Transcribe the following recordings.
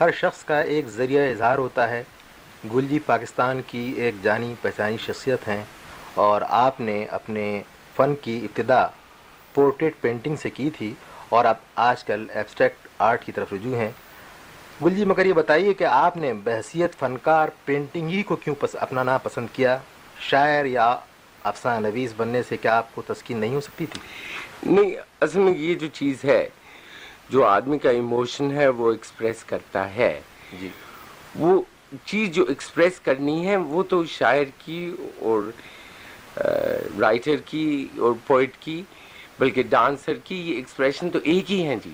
ہر شخص کا ایک ذریعہ اظہار ہوتا ہے۔ گلجی پاکستان کی ایک جانی پہچانی شخصیت ہیں اور آپ نے اپنے فن کی ابتدا پورٹریٹ پینٹنگ سے کی تھی اور اب آج کل ایبسٹریکٹ آرٹ کی طرف رجوع ہیں۔ گلجی مگر یہ بتائیے کہ آپ نے بحثیت فنکار پینٹنگ ہی کو کیوں پس اپنانا پسند کیا؟ شاعر یا افسانہ نویس بننے سے کیا آپ کو تسکین نہیں ہو سکتی تھی؟ نہیں، اصل میں یہ جو چیز ہے جو آدمی کا ایموشن ہے وہ ایکسپریس کرتا ہے۔ جی۔ وہ چیز جو ایکسپریس کرنی ہے وہ تو شاعر کی اور رائٹر کی اور پوئٹ کی بلکہ ڈانسر کی یہ ایکسپریشن تو ایک ہی ہیں جی۔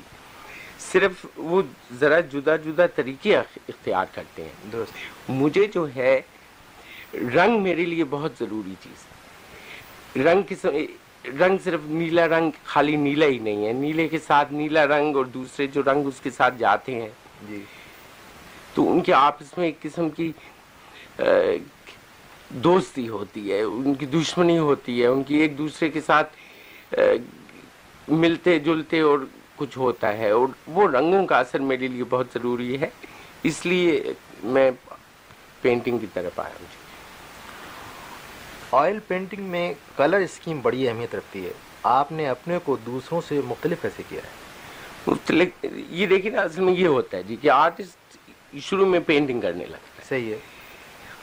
صرف وہ ذرا جدا جدا طریقے اختیار کرتے ہیں۔ درست۔ مجھے جو ہے رنگ میرے لیے بہت ضروری چیز۔ ہے رنگ قسم رنگ صرف نیلا رنگ خالی نیلا ہی نہیں ہے۔ نیلے کے ساتھ نیلا رنگ اور دوسرے جو رنگ اس کے ساتھ جاتے ہیں۔ جی۔ تو ان کے آپس میں ایک قسم کی دوستی ہوتی ہے۔ ان کی دشمنی ہوتی ہے۔ ان کی ایک دوسرے کے ساتھ ملتے جلتے اور کچھ ہوتا ہے۔ اور وہ رنگوں کا اثر میرے لیے بہت ضروری ہے۔ اس لیے میں پینٹنگ کی طرف آیا ہوں۔ آئل پینٹنگ میں کلر اسکیم بڑی اہمیت رکھتی ہے۔ آپ نے اپنے کو دوسروں سے مختلف کیسے کیا ہے؟ مختلف یہ دیکھیں نا اصل میں یہ ہوتا ہے جی کہ آرٹسٹ شروع میں پینٹنگ کرنے لگتا ہے۔ صحیح ہے۔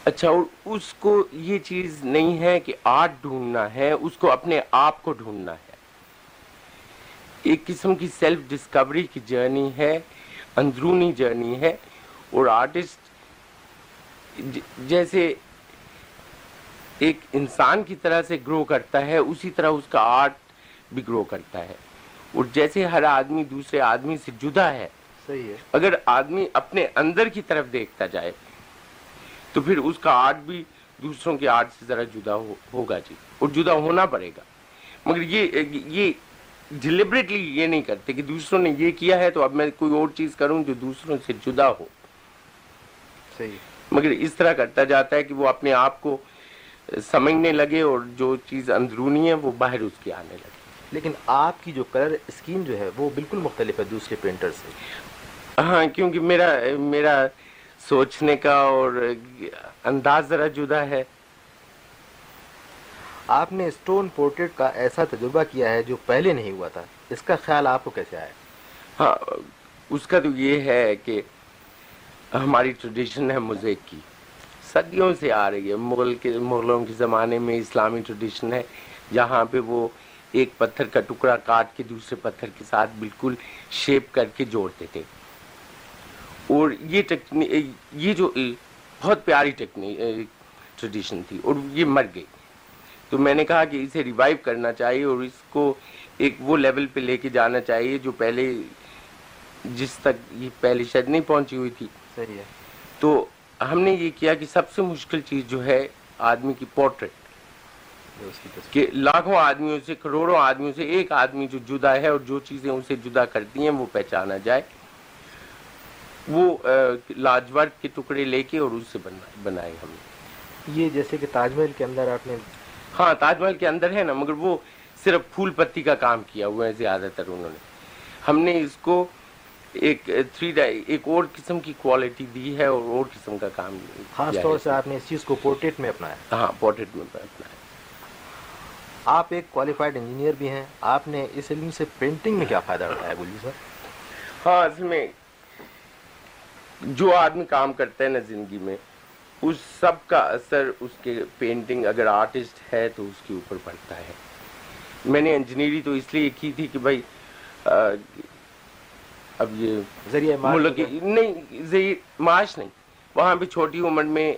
اچھا اور اس کو یہ چیز نہیں ہے کہ آرٹ ڈھونڈنا ہے اس کو اپنے آپ کو ڈھونڈنا ہے۔ ایک قسم کی سیلف ڈسکوری کی جرنی ہے اندرونی جرنی ہے۔ اور آرٹسٹ جیسے ایک انسان کی طرح سے گرو کرتا ہے اسی طرح اس کا آرٹ بھی گرو کرتا ہے۔ اور جیسے ہر آدمی دوسرے آدمی سے جدا ہے صحیح ہے۔ اگر آدمی اپنے اندر کی طرف دیکھتا جائے تو پھر اس کا آرٹ بھی دوسروں کے آرٹ سے ذرا جدا ہوگا جی اور جدا ہونا پڑے گا۔ مگر یہ یہ ڈیلیبریٹلی یہ نہیں کرتے کہ دوسروں نے یہ کیا ہے تو اب میں کوئی اور چیز کروں جو دوسروں سے جدا ہو۔ صحیح۔ مگر اس طرح کرتا جاتا ہے کہ وہ اپنے آپ کو سمجھنے لگے اور جو چیز اندرونی ہے وہ باہر اس کی آنے لگے لیکن آپ کی جو کلر اسکیم جو ہے وہ بالکل مختلف ہے دوسرے پینٹر سے۔ ہاں کیونکہ میرا میرا سوچنے کا اور انداز ذرا جدا ہے۔ آپ نے اسٹون پورٹریٹ کا ایسا تجربہ کیا ہے جو پہلے نہیں ہوا تھا۔ اس کا خیال آپ کو کیسے آیا؟ ہاں اس کا تو یہ ہے کہ ہماری ٹریڈیشن ہے موزیک کی۔ صدیوں سے آ رہی ہے۔ مغل کے مغلوں کے زمانے میں اسلامی ٹریڈیشن ہے جہاں پہ وہ ایک پتھر کا ٹکڑا کاٹ کے دوسرے پتھر کے ساتھ بالکل شیپ کر کے جوڑتے تھے۔ اور یہ ٹیکنی یہ جو بہت پیاری ٹیکنی ٹریڈیشن تھی اور یہ مر گئی۔ تو میں نے کہا کہ اسے ریوائیو کرنا چاہیے اور اس کو ایک وہ لیول پہ لے کے جانا چاہیے جو پہلے جس تک یہ پہلے شاید نہیں پہنچی ہوئی تھی۔ صحیح ہے۔ تو ہم نے یہ کیا کہ سب سے مشکل چیز جو ہے آدمی کی پورٹریٹ کہ لاکھوں آدمیوں سے کروڑوں آدمیوں سے ایک آدمی جو جدا ہے اور جو چیزیں اسے جدا کرتی ہیں وہ پہچانا جائے وہ لاجورک کے ٹکڑے لے کے اور اس سے بنائے ہم۔ نے یہ جیسے کہ تاج محل کے اندر آپ نے ہاں تاج محل کے اندر ہے نا مگر وہ صرف پھول پتی کا کام کیا ہوا ہے زیادہ تر انہوں نے۔ ہم نے اس کو ایک تھری ڈائی ایک اور قسم کی کوالٹی دی ہے اور اور قسم کا کام خاص طور سے آپ نے اس چیز کو پورٹریٹ میں اپنایا۔ ہاں پورٹریٹ میں اپنایا۔ آپ ایک کوالیفائڈ انجینئر بھی ہیں۔ آپ نے اس علم سے پینٹنگ میں کیا فائدہ اٹھایا بولیے سر؟ ہاں اصل میں جو آدمی کام کرتا ہے نا زندگی میں اس سب کا اثر اس کے پینٹنگ اگر آرٹسٹ ہے تو اس کے اوپر پڑتا ہے۔ میں نے انجینئرنگ تو اس لیے کی تھی کہ بھائی اب یہ ذریعہ ملک نہیں معاش نہیں۔ وہاں پہ چھوٹی عمر میں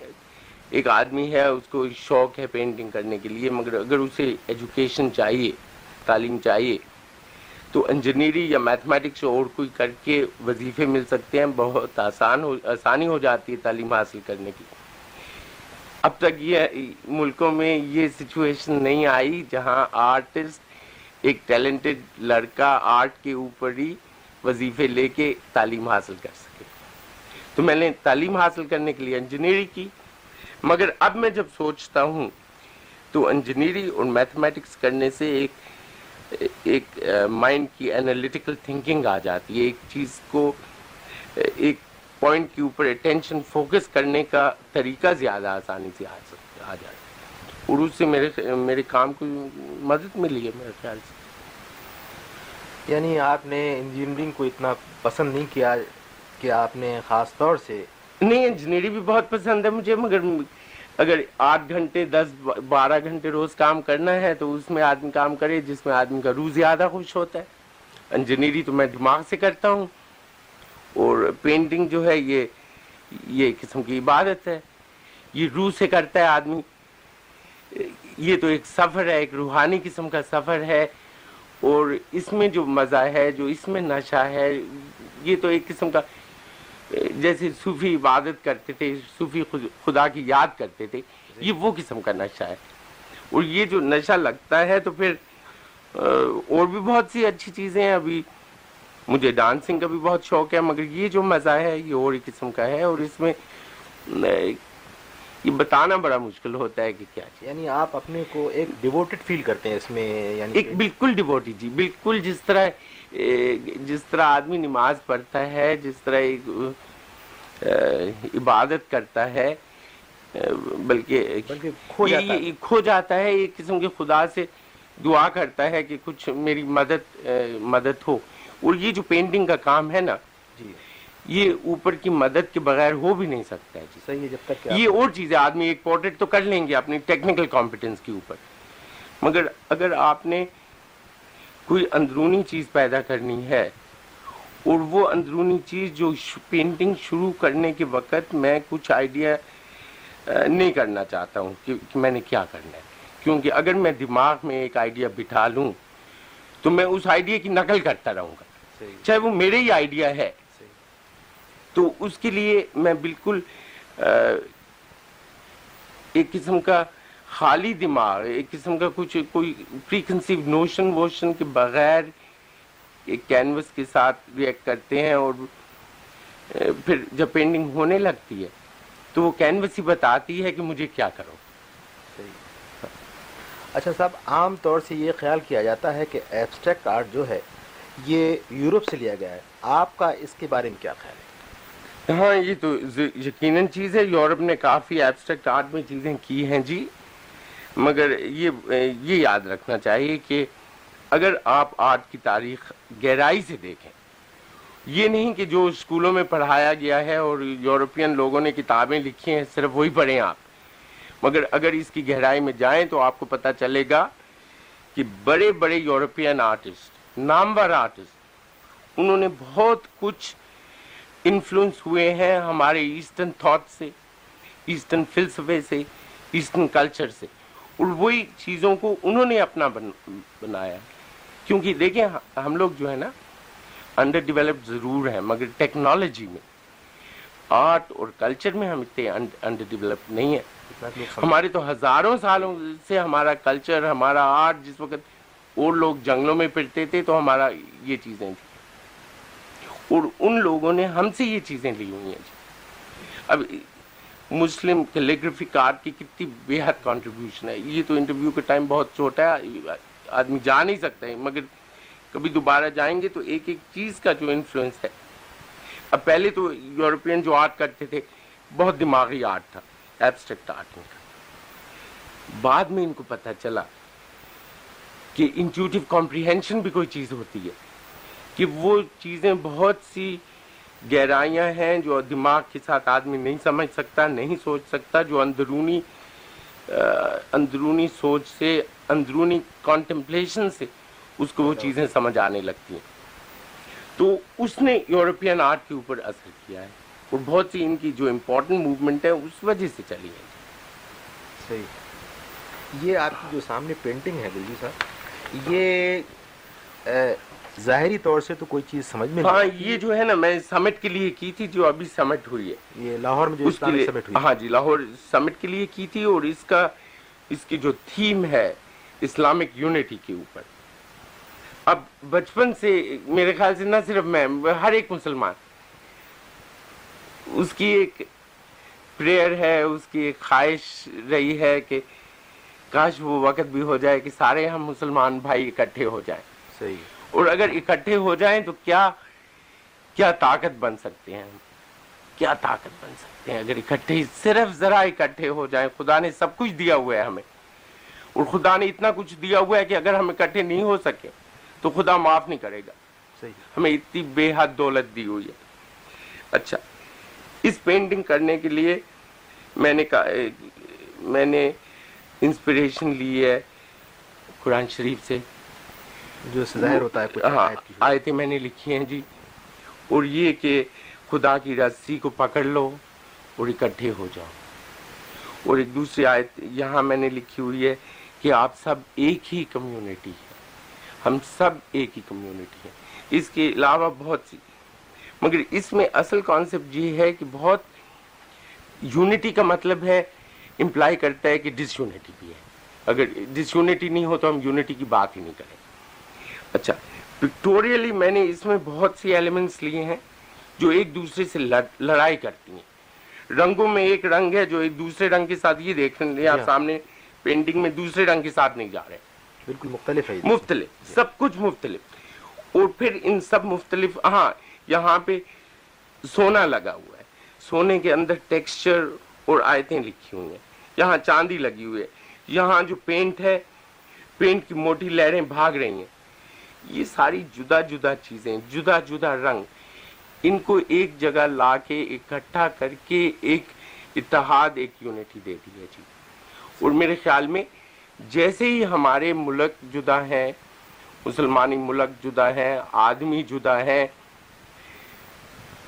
ایک آدمی ہے اس کو شوق ہے پینٹنگ کرنے کے لیے مگر اگر اسے ایجوکیشن چاہیے تعلیم چاہیے تو انجینئرنگ یا میتھمیٹکس اور کوئی کر کے وظیفے مل سکتے ہیں۔ بہت آسان ہو آسانی ہو جاتی ہے تعلیم حاصل کرنے کی۔ اب تک یہ ملکوں میں یہ سچویشن نہیں آئی جہاں آرٹسٹ ایک ٹیلنٹڈ لڑکا آرٹ کے اوپر ہی وظیفے لے کے تعلیم حاصل کر سکے۔ تو میں نے تعلیم حاصل کرنے کے لیے انجینئرنگ کی، مگر اب میں جب سوچتا ہوں تو انجینئرنگ اور میتھمیٹکس کرنے سے ایک ایک مائنڈ کی انالیٹیکل تھنکنگ آ جاتی ہے۔ ایک چیز کو، ایک پوائنٹ کے اوپر اٹینشن فوکس کرنے کا طریقہ زیادہ آسانی سے آ سکتا آ جائے اور اس سے میرے میرے کام کو مدد ملی ہے میرے خیال سے۔ یعنی آپ نے انجینئرنگ کو اتنا پسند نہیں کیا کہ آپ نے خاص طور سے نہیں انجینئرنگ بھی بہت پسند ہے مجھے، مگر اگر آٹھ گھنٹے، دس، بارہ گھنٹے روز کام کرنا ہے تو اس میں آدمی کام کرے، جس میں آدمی کا روح زیادہ خوش ہوتا ہے۔ انجینئرنگ تو میں دماغ سے کرتا ہوں، اور پینٹنگ جو ہے یہ یہ قسم کی عبادت ہے۔ یہ روح سے کرتا ہے آدمی۔ یہ تو ایک سفر ہے، ایک روحانی قسم کا سفر ہے۔ اور اس میں جو مزہ ہے، جو اس میں نشہ ہے، یہ تو ایک قسم کا، جیسے صوفی عبادت کرتے تھے، صوفی خدا کی یاد کرتے تھے، یہ وہ قسم کا نشہ ہے۔ اور یہ جو نشہ لگتا ہے تو پھر اور بھی بہت سی اچھی چیزیں ہیں۔ ابھی مجھے ڈانسنگ کا بھی بہت شوق ہے، مگر یہ جو مزہ ہے، یہ اور ایک قسم کا ہے۔ اور اس میں یہ بتانا بڑا مشکل ہوتا ہے کہ کیا یعنی آپ اپنے کو ایک ڈیووٹڈ فیل کرتے ہیں اس میں یعنی ایک بالکل ڈیووٹی جی بالکل جس طرح جس طرح آدمی نماز پڑھتا ہے جس طرح ایک عبادت کرتا ہے بلکہ کھو جاتا ہے۔ ایک قسم کے خدا سے دعا کرتا ہے کہ کچھ میری مدد مدد ہو۔ اور یہ جو پینٹنگ کا کام ہے نا جی۔ یہ اوپر کی مدد کے بغیر ہو بھی نہیں سکتا ہے جی۔ صحیح ہے جب تک یہ اور چیز ہے آدمی ایک پورٹریٹ تو کر لیں گے اپنی ٹیکنیکل کمپیٹنس کے اوپر۔ مگر اگر آپ نے کوئی اندرونی چیز پیدا کرنی ہے اور وہ اندرونی چیز جو پینٹنگ شروع کرنے کے وقت میں کچھ آئیڈیا نہیں کرنا چاہتا ہوں کہ میں نے کیا کرنا ہے۔ کیونکہ اگر میں دماغ میں ایک آئیڈیا بٹھا لوں تو میں اس آئیڈیا کی نقل کرتا رہوں گا۔ چاہے وہ میرے ہی آئیڈیا ہے تو اس کے لیے میں بالکل ایک قسم کا خالی دماغ، ایک قسم کا کچھ، کوئی پری کنسیو نوشن ووشن کے بغیر ایک کینوس کے ساتھ ریئیکٹ کرتے ہیں اور پھر جب پینٹنگ ہونے لگتی ہے، تو وہ کینوس ہی بتاتی ہے کہ مجھے کیا کرو۔ اچھا صاحب، عام طور سے یہ خیال کیا جاتا ہے کہ ایبسٹریکٹ آرٹ جو ہے، یہ یورپ سے لیا گیا ہے۔ آپ کا اس کے بارے میں کیا خیال ہے؟ ہاں یہ تو یقیناً چیز ہے، یورپ نے کافی ایبسٹریکٹ آرٹ میں چیزیں کی ہیں جی۔ مگر یہ یہ یاد رکھنا چاہیے کہ اگر آپ آرٹ کی تاریخ گہرائی سے دیکھیں، یہ نہیں کہ جو اسکولوں میں پڑھایا گیا ہے اور یورپین لوگوں نے کتابیں لکھی ہیں، صرف وہی پڑھیں آپ۔ مگر اگر اس کی گہرائی میں جائیں تو آپ کو پتہ چلے گا کہ بڑے بڑے یورپین آرٹسٹ نامور آرٹسٹ انہوں نے بہت کچھ انفلوئنس ہوئے ہیں ہمارے ایسٹرن تھاٹ سے ایسٹرن فلسفے سے ایسٹرن کلچر سے۔ اور وہی چیزوں کو انہوں نے اپنا بنایا۔ کیونکہ دیکھیں ہم لوگ جو ہے نا انڈر ڈیولپڈ ضرور ہیں، مگر ٹیکنالوجی میں آرٹ اور کلچر میں ہم اتنے انڈر ڈیولپڈ نہیں ہیں۔ ہمارے تو ہزاروں سالوں سے ہمارا کلچر ہمارا آرٹ جس وقت اور لوگ جنگلوں میں پھرتے تھے تو ہمارا یہ چیزیں تھیں۔ اور ان لوگوں نے ہم سے یہ چیزیں لی ہوئی ہیں جی۔ اب مسلم کیلیگرافی کارڈ کی کتنی بے حد کانٹریبیوشن ہے۔ یہ تو انٹرویو کا ٹائم بہت چھوٹا ہے، آدمی جا نہیں سکتا ہے، مگر کبھی دوبارہ جائیں گے تو ایک ایک چیز کا جو انفلوئنس ہے۔ اب پہلے تو یورپین جو آرٹ کرتے تھے، بہت دماغی آرٹ تھا ایبسٹریکٹ آرٹ ان کا بعد میں ان کو پتہ چلا کہ انٹیوٹیو کمپریہنشن بھی کوئی چیز ہوتی ہے۔ کہ وہ چیزیں بہت سی گہرائیاں ہیں جو دماغ کے ساتھ آدمی نہیں سمجھ سکتا، نہیں سوچ سکتا، جو اندرونی اندرونی سوچ سے، اندرونی کانٹمپلیشن سے اس کو وہ چیزیں سمجھ آنے لگتی ہیں۔ تو اس نے یورپین آرٹ کے اوپر اثر کیا ہے اور بہت سی ان کی جو امپورٹنٹ موومنٹ ہے اس وجہ سے چلی ہے صحیح۔ یہ آپ کی جو سامنے پینٹنگ ہے دلجی صاحب، یہ ظاہری طور سے تو کوئی چیز سمجھ میں ہاں یہ جو ہے نا میں سمٹ کے لیے کی تھی جو ابھی سمٹ ہوئی ہے۔ یہ لاہور میں جو اسلامی سمٹ ہوئی ہاں جی لاہور سمٹ کے لیے کی تھی اور اس کا اس کی جو تھیم ہے اسلامک یونٹی کے اوپر۔ اب بچپن سے میرے خیال سے نہ صرف میں ہر ایک مسلمان۔ اس کی ایک پریئر ہے اس کی ایک خواہش رہی ہے کہ کاش وہ وقت بھی ہو جائے کہ سارے ہم مسلمان بھائی اکٹھے ہو جائیں۔ صحیح۔ اور اگر اکٹھے ہو جائیں تو کیا کیا طاقت بن سکتے ہیں؟ کیا طاقت بن سکتے ہیں اگر اکٹھے صرف ذرا اکٹھے ہو جائیں؟ خدا نے سب کچھ دیا ہوا ہے ہمیں اور خدا نے اتنا کچھ دیا ہوا ہے کہ اگر ہم اکٹھے نہیں ہو سکے تو خدا معاف نہیں کرے گا۔ ہمیں اتنی بے حد دولت دی ہوئی ہے۔ اچھا اس پینٹنگ کرنے کے لیے میں نے میں نے انسپریشن لی ہے قرآن شریف سے۔ جو ظاہر ہوتا ہے کچھ ہاں آیتیں میں نے لکھی ہیں جی۔ اور یہ کہ خدا کی رسی کو پکڑ لو اور اکٹھے ہو جاؤ۔ اور ایک دوسری آیت یہاں میں نے لکھی ہوئی ہے کہ آپ سب ایک ہی کمیونٹی ہے ہم سب ایک ہی کمیونٹی ہے اس کے علاوہ بہت سی۔ مگر اس میں اصل کانسیپٹ یہ ہے کہ بہت یونٹی کا مطلب ہے امپلائی کرتا ہے کہ ڈس یونٹی بھی ہے۔ اگر ڈس یونٹی نہیں ہو تو ہم یونٹی کی بات ہی نہیں کریں۔ اچھا پکٹوریلی میں نے اس میں بہت سی ایلیمنٹس لیے ہیں جو ایک دوسرے سے لڑائی کرتی ہیں۔ رنگوں میں ایک رنگ ہے جو ایک دوسرے رنگ کے ساتھ یہ دیکھ رہے ہیں آپ سامنے پینٹنگ میں دوسرے رنگ کے ساتھ نہیں جا رہے۔ بالکل مختلف ہے مختلف سب کچھ مختلف۔ اور پھر ان سب مختلف ہاں یہاں پہ سونا لگا ہوا ہے۔ سونے کے اندر ٹیکسچر اور آیتیں لکھی ہوئی ہیں۔ یہاں چاندی لگی ہوئی ہے۔ یہاں جو پینٹ ہے پینٹ کی موٹی لہریں بھاگ رہی ہیں۔ یہ ساری جدا جدا چیزیں جدا جدا رنگ ان کو ایک جگہ لا کے اکٹھا کر کے ایک اتحاد ایک یونٹی دے دی ہے جی۔ اور میرے خیال میں جیسے ہی ہمارے ملک جدا ہے مسلمانی ملک جدا ہے آدمی جدا ہے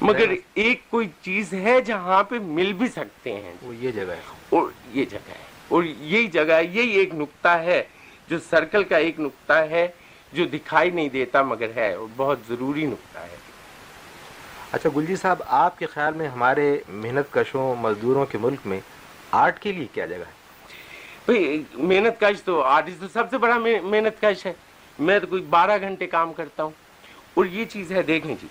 مگر ایک کوئی چیز ہے جہاں پہ مل بھی سکتے ہیں۔ وہ یہ جگہ ہے۔ اور یہ جگہ ہے۔ اور یہی جگہ یہی ایک نقطہ ہے جو سرکل کا ایک نقطہ ہے۔ جو دکھائی نہیں دیتا مگر ہے اور بہت ضروری نقطہ ہے۔ اچھا گلجی صاحب آپ کے خیال میں ہمارے محنت کشوں مزدوروں کے ملک میں آرٹ کے لیے کیا جگہ ہے؟ بھائی محنت کش تو آرٹسٹ تو سب سے بڑا محنت کش ہے۔ میں تو کوئی بارہ گھنٹے کام کرتا ہوں۔ اور یہ چیز ہے دیکھیں جی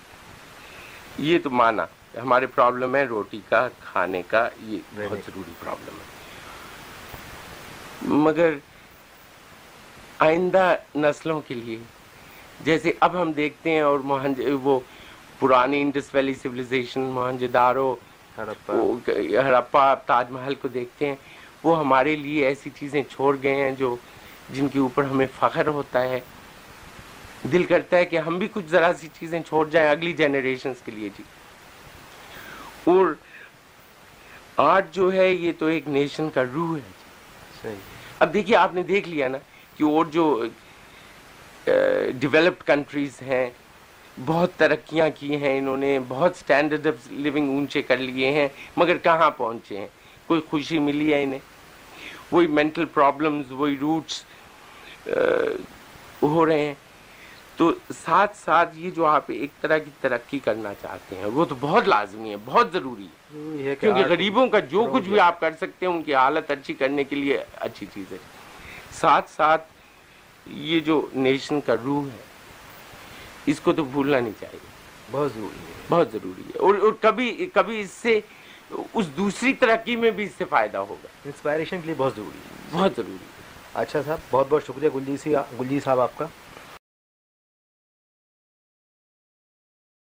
یہ تو مانا ہمارے پرابلم ہے روٹی کا کھانے کا یہ بہت ضروری پرابلم ہے۔ مگر آئندہ نسلوں کے لیے۔ جیسے اب ہم دیکھتے ہیں اور موہنج وہ پرانی انڈس ویلی سولیزیشن موہنج دارو ہڑپا تاج محل کو دیکھتے ہیں وہ ہمارے لیے ایسی چیزیں چھوڑ گئے ہیں جو جن کے اوپر ہمیں فخر ہوتا ہے۔ دل کرتا ہے کہ ہم بھی کچھ ذرا سی چیزیں چھوڑ جائیں اگلی جنریشنز کے لیے جی۔ اور آرٹ جو ہے یہ تو ایک نیشن کا روح ہے جی۔ اب دیکھیے آپ نے دیکھ لیا نا کہ اور جو ڈیولپڈ کنٹریز ہیں بہت ترقیاں کی ہیں انہوں نے بہت سٹینڈرڈ آف لیونگ اونچے کر لیے ہیں مگر کہاں پہنچے ہیں؟ کوئی خوشی ملی ہے انہیں؟ وہی مینٹل پرابلمز وہی روٹس ہو رہے ہیں۔ تو ساتھ ساتھ یہ جو آپ ایک طرح کی ترقی کرنا چاہتے ہیں وہ تو بہت لازمی ہے بہت ضروری ہے۔ کیونکہ غریبوں کا جو کچھ بھی آپ کر سکتے ہیں ان کی حالت اچھی کرنے کے لیے اچھی چیز ہے ساتھ ساتھ یہ جو نیشن کا روح ہے اس کو تو بھولنا نہیں چاہیے۔ بہت ضروری ہے۔ بہت ضروری ہے۔ اور اور کبھی کبھی اس سے اس دوسری ترقی میں بھی اس سے فائدہ ہوگا۔ انسپائریشن کے لیے بہت ضروری ہے۔ بہت ضروری ہے۔ اچھا صاحب بہت بہت شکریہ۔ گلجی سی گلجی صاحب آپ کا۔